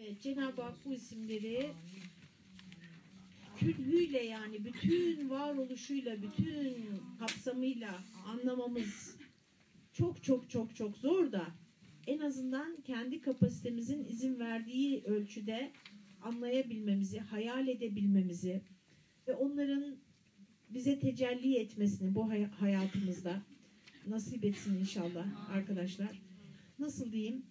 Evet, Cenab-ı Hak bu isimleri külhüyle yani bütün varoluşuyla, bütün kapsamıyla anlamamız çok çok çok çok zor da en azından kendi kapasitemizin izin verdiği ölçüde anlayabilmemizi, hayal edebilmemizi ve onların bize tecelli etmesini bu hay- hayatımızda nasip etsin inşallah arkadaşlar. Nasıl diyeyim?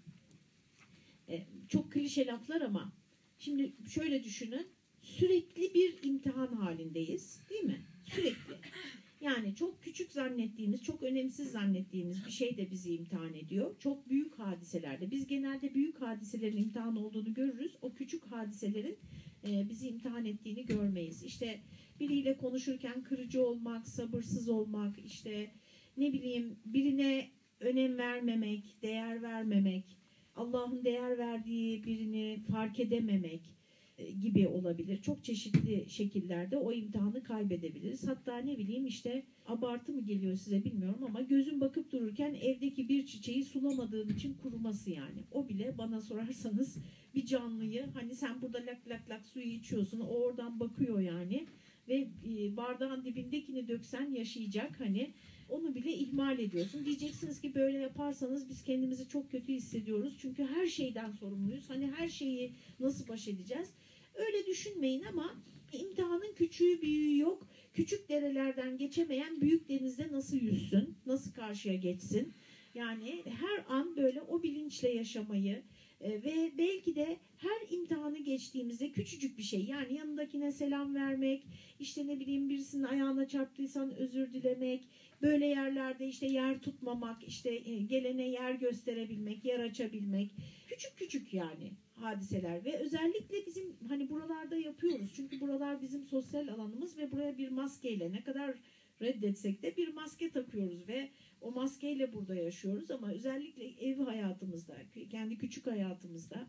E, çok klişe laflar ama şimdi şöyle düşünün. Sürekli bir imtihan halindeyiz. Değil mi? Sürekli. Yani çok küçük zannettiğimiz, çok önemsiz zannettiğimiz bir şey de bizi imtihan ediyor. Çok büyük hadiselerde. Biz genelde büyük hadiselerin imtihan olduğunu görürüz. O küçük hadiselerin e, bizi imtihan ettiğini görmeyiz. İşte biriyle konuşurken kırıcı olmak, sabırsız olmak, işte ne bileyim birine önem vermemek, değer vermemek, Allah'ın değer verdiği birini fark edememek e, gibi olabilir. Çok çeşitli şekillerde o imtihanı kaybedebiliriz. Hatta ne bileyim işte abartı mı geliyor size bilmiyorum ama gözün bakıp dururken evdeki bir çiçeği sulamadığın için kuruması yani. O bile bana sorarsanız bir canlıyı hani sen burada lak lak lak suyu içiyorsun o oradan bakıyor yani ve e, bardağın dibindekini döksen yaşayacak hani onu bile ihmal ediyorsun. Diyeceksiniz ki böyle yaparsanız biz kendimizi çok kötü hissediyoruz. Çünkü her şeyden sorumluyuz. Hani her şeyi nasıl baş edeceğiz? Öyle düşünmeyin ama imtihanın küçüğü büyüğü yok. Küçük derelerden geçemeyen büyük denizde nasıl yüzsün? Nasıl karşıya geçsin? Yani her an böyle o bilinçle yaşamayı ve belki de her imtihanı geçtiğimizde küçücük bir şey yani yanındakine selam vermek, işte ne bileyim birisinin ayağına çarptıysan özür dilemek, böyle yerlerde işte yer tutmamak, işte e, gelene yer gösterebilmek, yer açabilmek. Küçük küçük yani hadiseler ve özellikle bizim hani buralarda yapıyoruz. Çünkü buralar bizim sosyal alanımız ve buraya bir maskeyle ne kadar reddetsek de bir maske takıyoruz ve o maskeyle burada yaşıyoruz ama özellikle ev hayatımızda, kendi küçük hayatımızda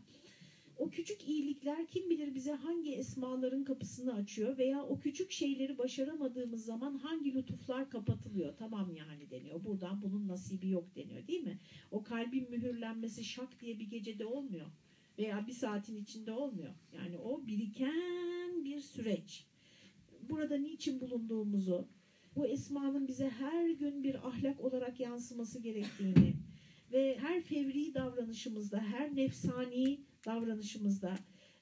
o küçük iyilikler kim bilir bize hangi esmaların kapısını açıyor veya o küçük şeyleri başaramadığımız zaman hangi lütuflar kapatılıyor. Tamam yani deniyor. Buradan bunun nasibi yok deniyor değil mi? O kalbin mühürlenmesi şak diye bir gecede olmuyor. Veya bir saatin içinde olmuyor. Yani o biriken bir süreç. Burada niçin bulunduğumuzu, bu esmanın bize her gün bir ahlak olarak yansıması gerektiğini ve her fevri davranışımızda, her nefsani davranışımızda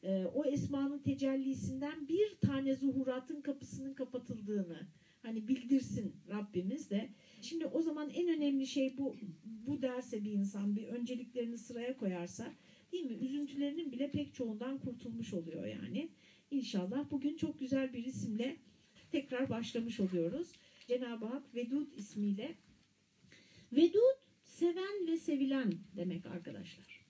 e, o esmanın tecellisinden bir tane zuhuratın kapısının kapatıldığını hani bildirsin Rabbimiz de. Şimdi o zaman en önemli şey bu bu derse bir insan bir önceliklerini sıraya koyarsa değil mi? Üzüntülerinin bile pek çoğundan kurtulmuş oluyor yani. İnşallah bugün çok güzel bir isimle tekrar başlamış oluyoruz. Cenab-ı Hak Vedud ismiyle. Vedud seven ve sevilen demek arkadaşlar.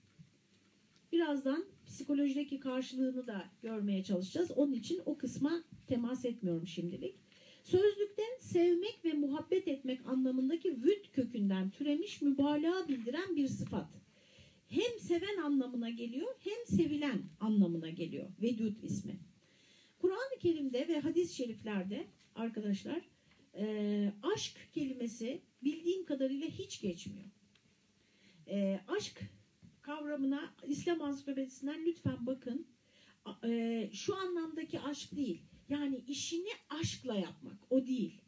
Birazdan psikolojideki karşılığını da görmeye çalışacağız. Onun için o kısma temas etmiyorum şimdilik. Sözlükte sevmek ve muhabbet etmek anlamındaki vüd kökünden türemiş mübalağa bildiren bir sıfat. Hem seven anlamına geliyor hem sevilen anlamına geliyor. Vedud ismi. Kur'an-ı Kerim'de ve hadis-i şeriflerde arkadaşlar e, aşk kelimesi bildiğim kadarıyla hiç geçmiyor. E, aşk kavramına İslam ansiklopedisinden lütfen bakın. E, şu anlamdaki aşk değil. Yani işini aşkla yapmak o değil.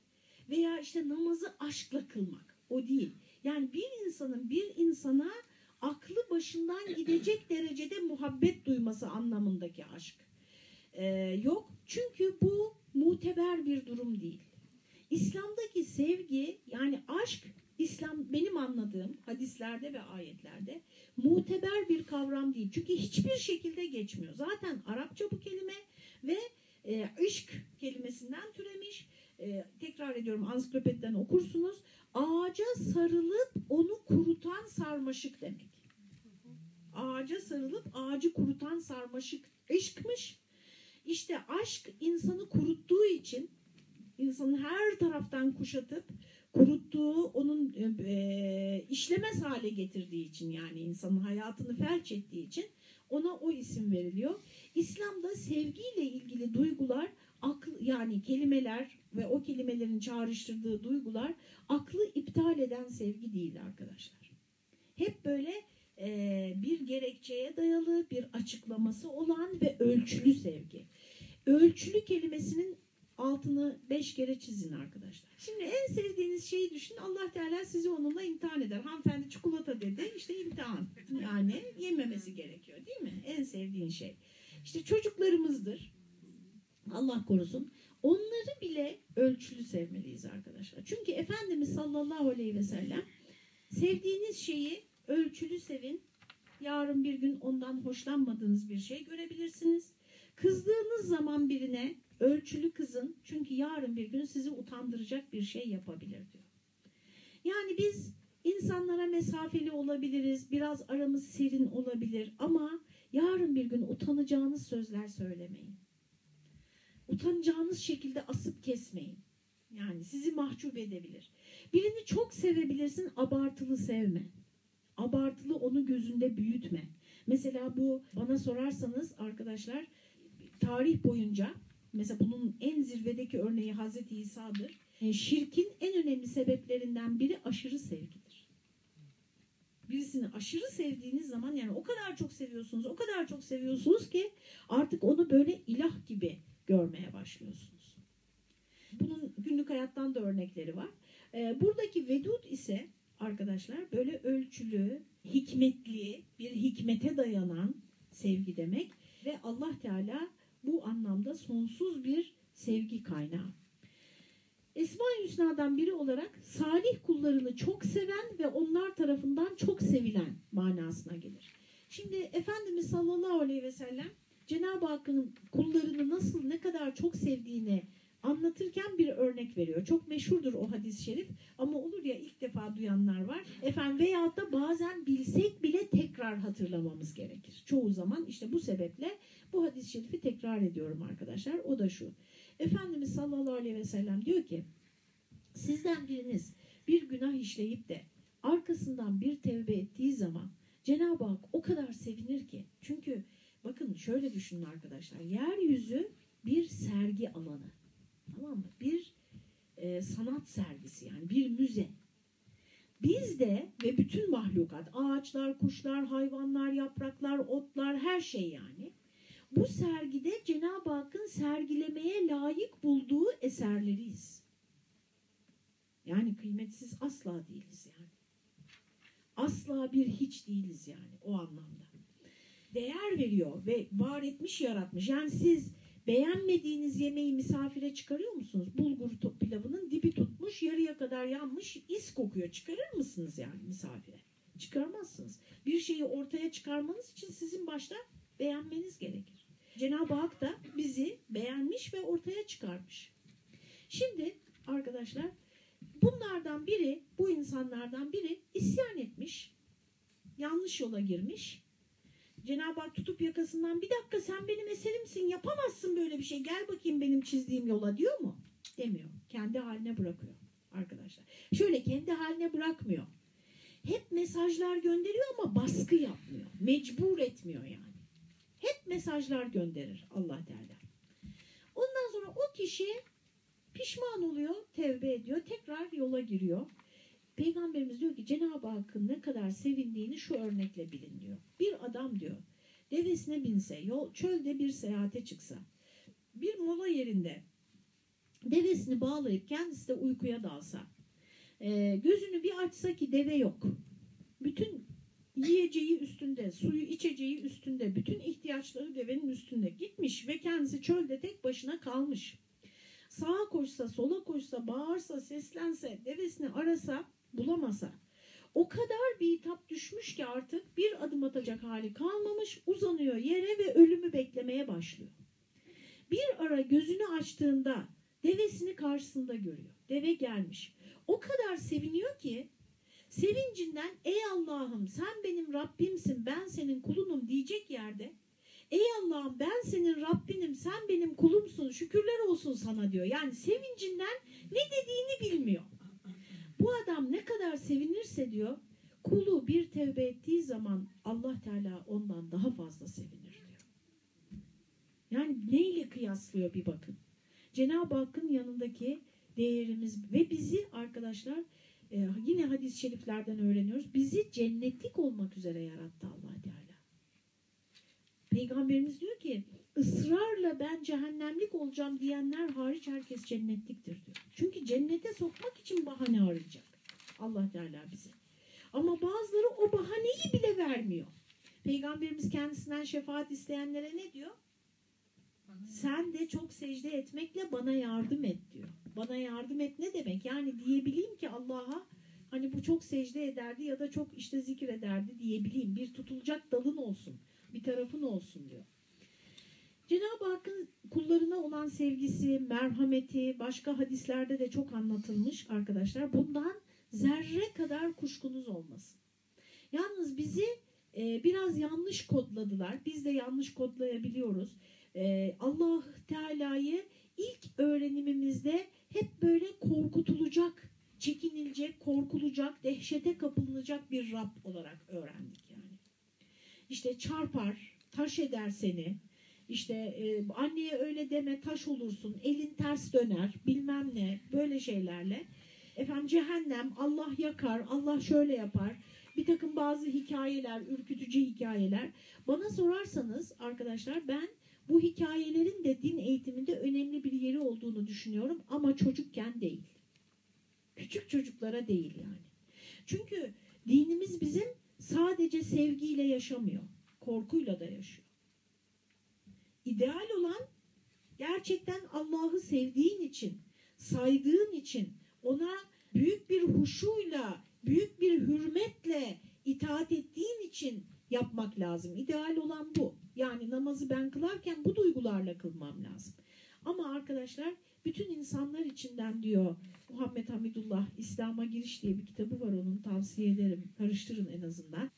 Veya işte namazı aşkla kılmak o değil. Yani bir insanın bir insana aklı başından gidecek derecede muhabbet duyması anlamındaki aşk. Ee, yok. Çünkü bu muteber bir durum değil. İslam'daki sevgi yani aşk İslam benim anladığım hadislerde ve ayetlerde muteber bir kavram değil. Çünkü hiçbir şekilde geçmiyor. Zaten Arapça bu kelime ve e, ışk kelimesinden türemiş. E, tekrar ediyorum ansiklopediden okursunuz. Ağaca sarılıp onu kurutan sarmaşık demek. Ağaca sarılıp ağacı kurutan sarmaşık ışkmış. İşte aşk insanı kuruttuğu için insanı her taraftan kuşatıp kuruttuğu, onun e, işlemez hale getirdiği için yani insanın hayatını felç ettiği için ona o isim veriliyor. İslam'da sevgiyle ilgili duygular akıl yani kelimeler ve o kelimelerin çağrıştırdığı duygular aklı iptal eden sevgi değil arkadaşlar. Hep böyle e, bir gerekçeye dayalı, bir açıklaması olan ve ölçülü sevgi. Ölçülü kelimesinin altını beş kere çizin arkadaşlar. Şimdi en sevdiğiniz şeyi düşünün. Allah Teala sizi onunla imtihan eder. Hanımefendi çikolata dedi. işte imtihan. Yani yememesi gerekiyor değil mi? En sevdiğin şey. İşte çocuklarımızdır. Allah korusun. Onları bile ölçülü sevmeliyiz arkadaşlar. Çünkü Efendimiz sallallahu aleyhi ve sellem sevdiğiniz şeyi ölçülü sevin. Yarın bir gün ondan hoşlanmadığınız bir şey görebilirsiniz. Kızdığınız zaman birine ölçülü kızın çünkü yarın bir gün sizi utandıracak bir şey yapabilir diyor. Yani biz insanlara mesafeli olabiliriz, biraz aramız serin olabilir ama yarın bir gün utanacağınız sözler söylemeyin. Utanacağınız şekilde asıp kesmeyin. Yani sizi mahcup edebilir. Birini çok sevebilirsin, abartılı sevme. Abartılı onu gözünde büyütme. Mesela bu bana sorarsanız arkadaşlar tarih boyunca mesela bunun en zirvedeki örneği Hazreti İsa'dır. E, şirkin en önemli sebeplerinden biri aşırı sevgidir. Birisini aşırı sevdiğiniz zaman yani o kadar çok seviyorsunuz, o kadar çok seviyorsunuz ki artık onu böyle ilah gibi görmeye başlıyorsunuz. Bunun günlük hayattan da örnekleri var. E, buradaki vedud ise arkadaşlar böyle ölçülü, hikmetli, bir hikmete dayanan sevgi demek ve Allah Teala bu anlamda sonsuz bir sevgi kaynağı. Esma-i Hüsna'dan biri olarak salih kullarını çok seven ve onlar tarafından çok sevilen manasına gelir. Şimdi Efendimiz sallallahu aleyhi ve sellem Cenab-ı Hakk'ın kullarını nasıl ne kadar çok sevdiğini anlatırken bir örnek veriyor. Çok meşhurdur o hadis-i şerif ama olur ya ilk defa duyanlar var. Efendim veyahut da bazen bilsek bile tekrar hatırlamamız gerekir. Çoğu zaman işte bu sebeple bu hadis-i şerifi tekrar ediyorum arkadaşlar. O da şu. Efendimiz sallallahu aleyhi ve sellem diyor ki sizden biriniz bir günah işleyip de arkasından bir tevbe ettiği zaman Cenab-ı Hak o kadar sevinir ki. Çünkü bakın şöyle düşünün arkadaşlar. Yeryüzü bir sergi alanı. Tamam mı? Bir e, sanat sergisi yani bir müze. Biz de ve bütün mahlukat, ağaçlar, kuşlar, hayvanlar, yapraklar, otlar, her şey yani. Bu sergide Cenab-ı Hakk'ın sergilemeye layık bulduğu eserleriyiz. Yani kıymetsiz asla değiliz yani. Asla bir hiç değiliz yani o anlamda. Değer veriyor ve var etmiş, yaratmış. Yani siz beğenmediğiniz yemeği misafire çıkarıyor musunuz? Bulgur pilavının dibi tutmuş, yarıya kadar yanmış, is kokuyor. Çıkarır mısınız yani misafire? Çıkarmazsınız. Bir şeyi ortaya çıkarmanız için sizin başta beğenmeniz gerekir. Cenab-ı Hak da bizi beğenmiş ve ortaya çıkarmış. Şimdi arkadaşlar bunlardan biri, bu insanlardan biri isyan etmiş, yanlış yola girmiş. Cenab-ı Hak tutup yakasından bir dakika sen benim eserimsin yapamazsın böyle bir şey gel bakayım benim çizdiğim yola diyor mu? Demiyor. Kendi haline bırakıyor arkadaşlar. Şöyle kendi haline bırakmıyor. Hep mesajlar gönderiyor ama baskı yapmıyor. Mecbur etmiyor yani. Hep mesajlar gönderir Allah Teala. Ondan sonra o kişi pişman oluyor, tevbe ediyor, tekrar yola giriyor. Peygamberimiz diyor ki Cenab-ı Hakk'ın ne kadar sevindiğini şu örnekle bilin diyor. Bir adam diyor devesine binse, yol, çölde bir seyahate çıksa, bir mola yerinde devesini bağlayıp kendisi de uykuya dalsa, e, gözünü bir açsa ki deve yok. Bütün yiyeceği üstünde, suyu içeceği üstünde, bütün ihtiyaçları devenin üstünde gitmiş ve kendisi çölde tek başına kalmış. Sağa koşsa, sola koşsa, bağırsa, seslense, devesini arasa, bulamasa. O kadar bir hitap düşmüş ki artık bir adım atacak hali kalmamış, uzanıyor yere ve ölümü beklemeye başlıyor. Bir ara gözünü açtığında devesini karşısında görüyor. Deve gelmiş. O kadar seviniyor ki sevincinden ey Allah'ım sen benim Rabbimsin ben senin kulunum diyecek yerde ey Allah'ım ben senin Rabbinim sen benim kulumsun şükürler olsun sana diyor. Yani sevincinden ne dediğini bilmiyor. Bu adam ne kadar sevinirse diyor kulu bir tevbe ettiği zaman Allah Teala ondan daha fazla sevinir diyor. Yani neyle kıyaslıyor bir bakın. Cenab-ı Hakk'ın yanındaki değerimiz ve bizi arkadaşlar e, yine hadis-i şeriflerden öğreniyoruz. Bizi cennetlik olmak üzere yarattı allah Teala. Peygamberimiz diyor ki ısrarla ben cehennemlik olacağım diyenler hariç herkes cennetliktir diyor. Çünkü cennete sokmak için bahane arayacak allah Teala bize. Ama bazıları o bahaneyi bile vermiyor. Peygamberimiz kendisinden şefaat isteyenlere ne diyor? Sen de çok secde etmekle bana yardım et diyor. Bana yardım et ne demek? Yani diyebileyim ki Allah'a hani bu çok secde ederdi ya da çok işte zikrederdi diyebileyim. Bir tutulacak dalın olsun. Bir tarafın olsun diyor. Cenab-ı Hakk'ın kullarına olan sevgisi, merhameti başka hadislerde de çok anlatılmış arkadaşlar. Bundan zerre kadar kuşkunuz olmasın. Yalnız bizi e, biraz yanlış kodladılar. Biz de yanlış kodlayabiliyoruz. E, Allah Teala'yı ilk öğrenimimizde hep böyle korkutulacak, çekinilecek, korkulacak, dehşete kapılınacak bir Rab olarak öğrendik yani. İşte çarpar, taş eder seni. İşte e, anneye öyle deme taş olursun, elin ters döner, bilmem ne böyle şeylerle. Efendim cehennem, Allah yakar, Allah şöyle yapar. Bir takım bazı hikayeler, ürkütücü hikayeler. Bana sorarsanız arkadaşlar ben bu hikayelerin de din eğitiminde önemli bir yeri olduğunu düşünüyorum ama çocukken değil. Küçük çocuklara değil yani. Çünkü dinimiz bizim sadece sevgiyle yaşamıyor. Korkuyla da yaşıyor. İdeal olan gerçekten Allah'ı sevdiğin için, saydığın için, ona büyük bir huşuyla, büyük bir hürmetle itaat ettiğin için yapmak lazım. İdeal olan bu. Yani namazı ben kılarken bu duygularla kılmam lazım. Ama arkadaşlar bütün insanlar içinden diyor Muhammed Hamidullah İslam'a giriş diye bir kitabı var onun tavsiye ederim. Karıştırın en azından.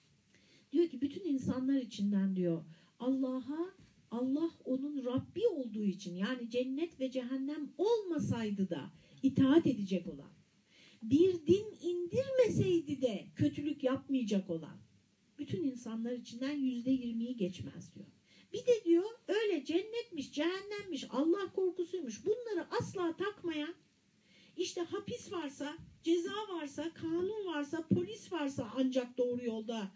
Diyor ki bütün insanlar içinden diyor Allah'a Allah onun Rabbi olduğu için yani cennet ve cehennem olmasaydı da itaat edecek olan bir din indirmeseydi de kötülük yapmayacak olan bütün insanlar içinden yüzde yirmiyi geçmez diyor. Bir de diyor öyle cennetmiş, cehennemmiş, Allah korkusuymuş bunları asla takmayan işte hapis varsa, ceza varsa, kanun varsa, polis varsa ancak doğru yolda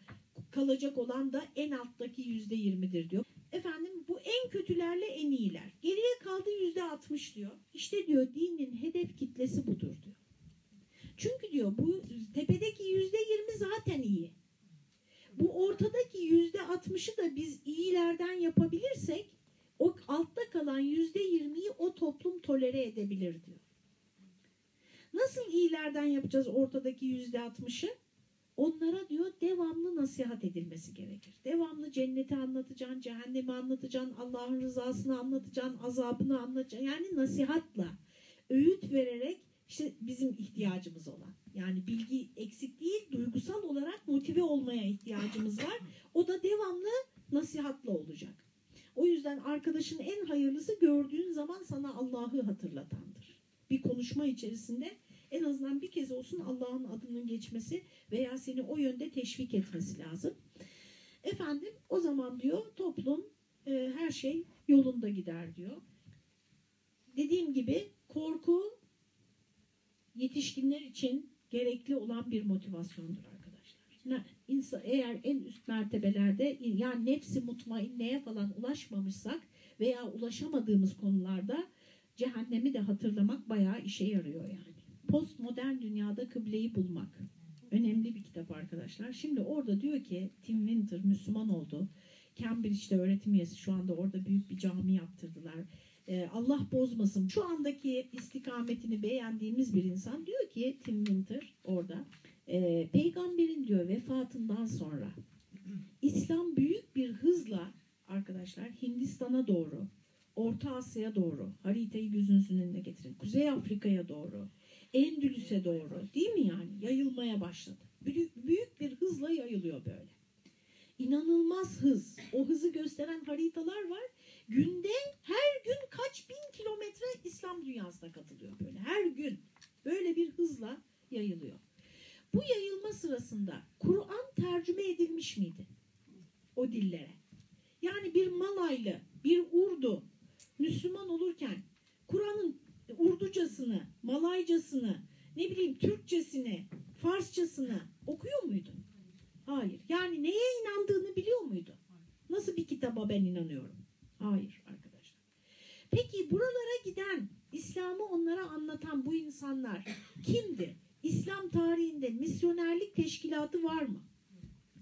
kalacak olan da en alttaki yüzde yirmidir diyor. Efendim bu en kötülerle en iyiler. Geriye kaldı yüzde altmış diyor. İşte diyor dinin hedef kitlesi budur diyor. Çünkü diyor bu tepedeki yüzde yirmi zaten iyi. Bu ortadaki yüzde altmışı da biz iyilerden yapabilirsek o altta kalan yüzde yirmiyi o toplum tolere edebilir diyor. Nasıl iyilerden yapacağız ortadaki yüzde altmışı? Onlara diyor devamlı nasihat edilmesi gerekir. Devamlı cenneti anlatacaksın, cehennemi anlatacaksın, Allah'ın rızasını anlatacaksın, azabını anlatacaksın. Yani nasihatla, öğüt vererek işte bizim ihtiyacımız olan. Yani bilgi eksik değil, duygusal olarak motive olmaya ihtiyacımız var. O da devamlı nasihatla olacak. O yüzden arkadaşın en hayırlısı gördüğün zaman sana Allah'ı hatırlatandır. Bir konuşma içerisinde en azından bir kez olsun Allah'ın adının geçmesi veya seni o yönde teşvik etmesi lazım. Efendim o zaman diyor toplum e, her şey yolunda gider diyor. Dediğim gibi korku yetişkinler için gerekli olan bir motivasyondur arkadaşlar. İnsan, eğer en üst mertebelerde yani nefsi mutmainneye falan ulaşmamışsak veya ulaşamadığımız konularda cehennemi de hatırlamak bayağı işe yarıyor yani. Postmodern dünyada kıbleyi bulmak. Önemli bir kitap arkadaşlar. Şimdi orada diyor ki Tim Winter Müslüman oldu. Cambridge'de öğretim üyesi şu anda orada büyük bir cami yaptırdılar. Ee, Allah bozmasın. Şu andaki istikametini beğendiğimiz bir insan diyor ki Tim Winter orada e, peygamberin diyor vefatından sonra İslam büyük bir hızla arkadaşlar Hindistan'a doğru Orta Asya'ya doğru haritayı gözünüzün önüne getirin. Kuzey Afrika'ya doğru Endülüs'e doğru değil mi yani yayılmaya başladı. Büyük, büyük bir hızla yayılıyor böyle. İnanılmaz hız. O hızı gösteren haritalar var. Günde her gün kaç bin kilometre İslam dünyasına katılıyor böyle. Her gün böyle bir hızla yayılıyor. Bu yayılma sırasında Kur'an tercüme edilmiş miydi? O dillere. Yani bir Malaylı, bir Urdu Müslüman olurken Kur'an'ın Urducasını, Malaycasını, ne bileyim Türkçesini Farsçasını okuyor muydu? Hayır. Yani neye inandığını biliyor muydu? Nasıl bir kitaba ben inanıyorum? Hayır arkadaşlar. Peki buralara giden, İslam'ı onlara anlatan bu insanlar kimdi? İslam tarihinde misyonerlik teşkilatı var mı?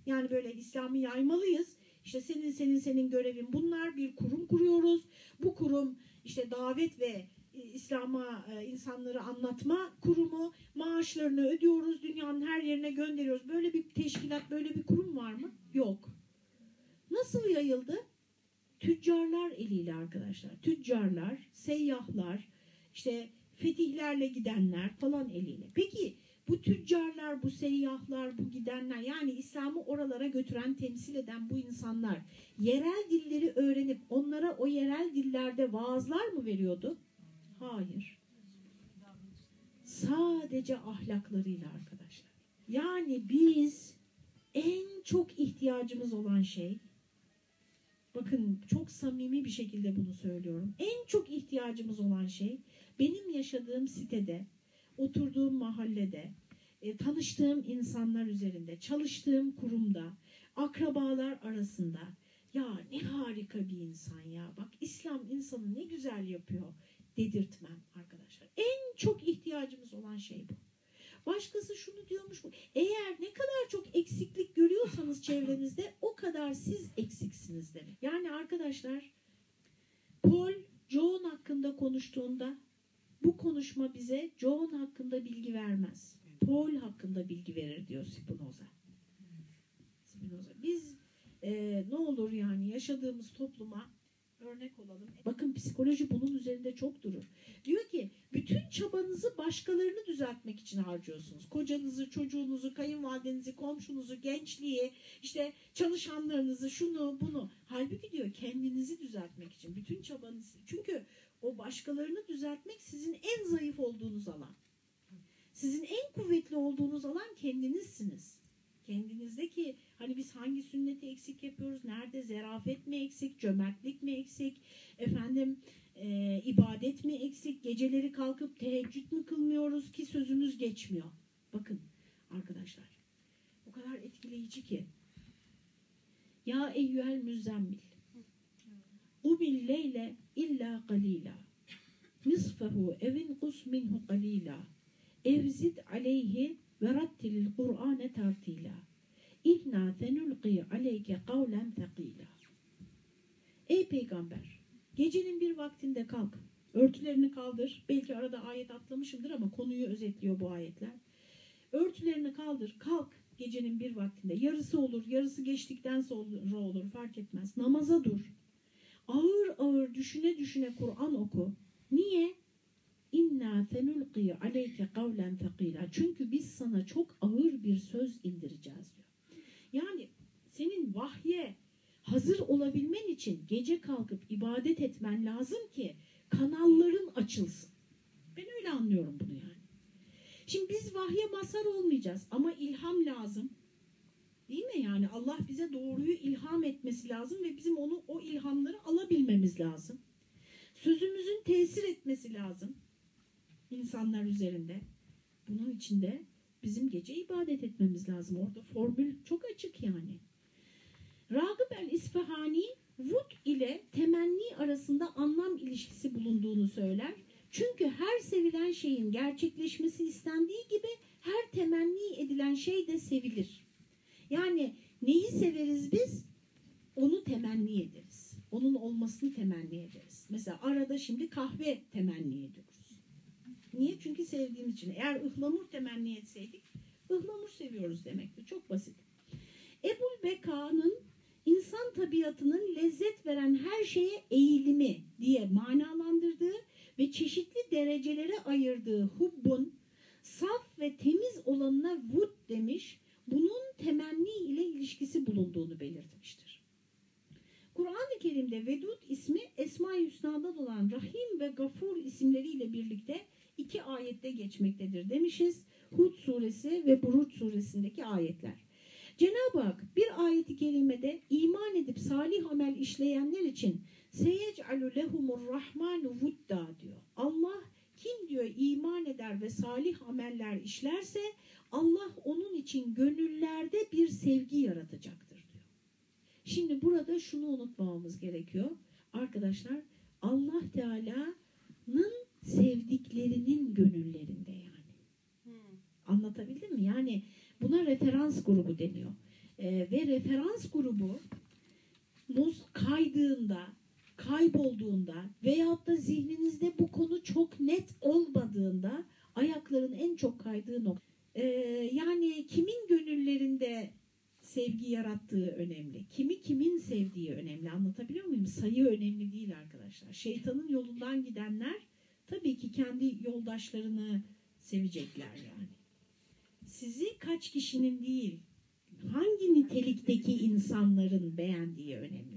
Yani böyle İslam'ı yaymalıyız. İşte senin senin senin görevin bunlar bir kurum kuruyoruz. Bu kurum işte davet ve İslam'a e, insanları anlatma kurumu maaşlarını ödüyoruz dünyanın her yerine gönderiyoruz. Böyle bir teşkilat böyle bir kurum var mı? Yok. Nasıl yayıldı? Tüccarlar eliyle arkadaşlar. Tüccarlar, seyyahlar, işte fetihlerle gidenler falan eliyle. Peki bu tüccarlar, bu seyyahlar, bu gidenler yani İslam'ı oralara götüren, temsil eden bu insanlar yerel dilleri öğrenip onlara o yerel dillerde vaazlar mı veriyordu? Hayır. Sadece ahlaklarıyla arkadaşlar. Yani biz en çok ihtiyacımız olan şey bakın çok samimi bir şekilde bunu söylüyorum. En çok ihtiyacımız olan şey benim yaşadığım sitede, oturduğum mahallede, e, tanıştığım insanlar üzerinde, çalıştığım kurumda, akrabalar arasında ya ne harika bir insan ya. Bak İslam insanı ne güzel yapıyor dedirtmem arkadaşlar. En çok ihtiyacımız olan şey bu. Başkası şunu diyormuş bu. Eğer ne kadar çok eksiklik görüyorsanız çevrenizde o kadar siz eksiksiniz demek. Yani arkadaşlar Paul John hakkında konuştuğunda bu konuşma bize John hakkında bilgi vermez. Paul hakkında bilgi verir diyor Spinoza. Spinoza. Biz e, ne olur yani yaşadığımız topluma örnek olalım. Bakın psikoloji bunun üzerinde çok durur. Diyor ki bütün çabanızı başkalarını düzeltmek için harcıyorsunuz. Kocanızı, çocuğunuzu, kayınvalidenizi, komşunuzu, gençliği, işte çalışanlarınızı, şunu, bunu. Halbuki diyor kendinizi düzeltmek için. Bütün çabanız. Çünkü o başkalarını düzeltmek sizin en zayıf olduğunuz alan. Sizin en kuvvetli olduğunuz alan kendinizsiniz. Kendinizdeki hani biz hangi sünneti eksik yapıyoruz? Nerede zerafet mi eksik? Cömertlik mi eksik? Efendim e, ibadet mi eksik? Geceleri kalkıp teheccüd mü kılmıyoruz ki sözümüz geçmiyor? Bakın arkadaşlar o kadar etkileyici ki Ya eyyühel müzzemmil Umil leyle illa qalila nisfehu evin kus minhu qalila evzid aleyhi ve rattilil Kur'ane tartila. İnna senulqi aleyke kavlen thakila. Ey peygamber, gecenin bir vaktinde kalk, örtülerini kaldır. Belki arada ayet atlamışımdır ama konuyu özetliyor bu ayetler. Örtülerini kaldır, kalk gecenin bir vaktinde. Yarısı olur, yarısı geçtikten sonra olur fark etmez. Namaza dur. Ağır ağır düşüne düşüne Kur'an oku. Niye? İnna senulqi aleyke kavlen thakila. Çünkü biz sana çok ağır bir söz indireceğiz diyor. Yani senin vahye hazır olabilmen için gece kalkıp ibadet etmen lazım ki kanalların açılsın. Ben öyle anlıyorum bunu yani. Şimdi biz vahye mazhar olmayacağız ama ilham lazım. Değil mi yani Allah bize doğruyu ilham etmesi lazım ve bizim onu o ilhamları alabilmemiz lazım. Sözümüzün tesir etmesi lazım insanlar üzerinde. Bunun içinde bizim gece ibadet etmemiz lazım. Orada formül çok açık yani. Ragıp el-İsfahani vut ile temenni arasında anlam ilişkisi bulunduğunu söyler. Çünkü her sevilen şeyin gerçekleşmesi istendiği gibi her temenni edilen şey de sevilir. Yani neyi severiz biz? Onu temenni ederiz. Onun olmasını temenni ederiz. Mesela arada şimdi kahve temenni ediyoruz. Niye? Çünkü sevdiğimiz için. Eğer ıhlamur temenni etseydik ıhlamur seviyoruz demekti. Çok basit. Ebul Beka'nın insan tabiatının lezzet veren her şeye eğilimi diye manalandırdığı ve çeşitli derecelere ayırdığı hubbun saf ve temiz olanına vud demiş, bunun temenni ile ilişkisi bulunduğunu belirtmiştir. Kur'an-ı Kerim'de Vedud ismi Esma-i Hüsna'da olan Rahim ve Gafur isimleriyle birlikte iki ayette geçmektedir demişiz. Hud suresi ve Buruç suresindeki ayetler. Cenab-ı Hak bir ayeti kerimede iman edip salih amel işleyenler için seyec'alu lehumur rahmanu vudda diyor. Allah Kim diyor iman eder ve salih ameller işlerse Allah onun için gönüllerde bir sevgi yaratacaktır diyor. Şimdi burada şunu unutmamamız gerekiyor. Arkadaşlar Allah Teala'nın sevdiklerinin gönüllerinde yani. Anlatabildim mi? Yani buna referans grubu deniyor. Ee, ve referans grubu muz kaydığında, kaybolduğunda veyahut da zihninizde bu konu çok net olmadığında ayakların en çok kaydığı nokta. Ee, yani kimin gönüllerinde sevgi yarattığı önemli. Kimi kimin sevdiği önemli. Anlatabiliyor muyum? Sayı önemli değil arkadaşlar. Şeytanın yolundan gidenler tabii ki kendi yoldaşlarını sevecekler yani. Sizi kaç kişinin değil, hangi nitelikteki insanların beğendiği önemli.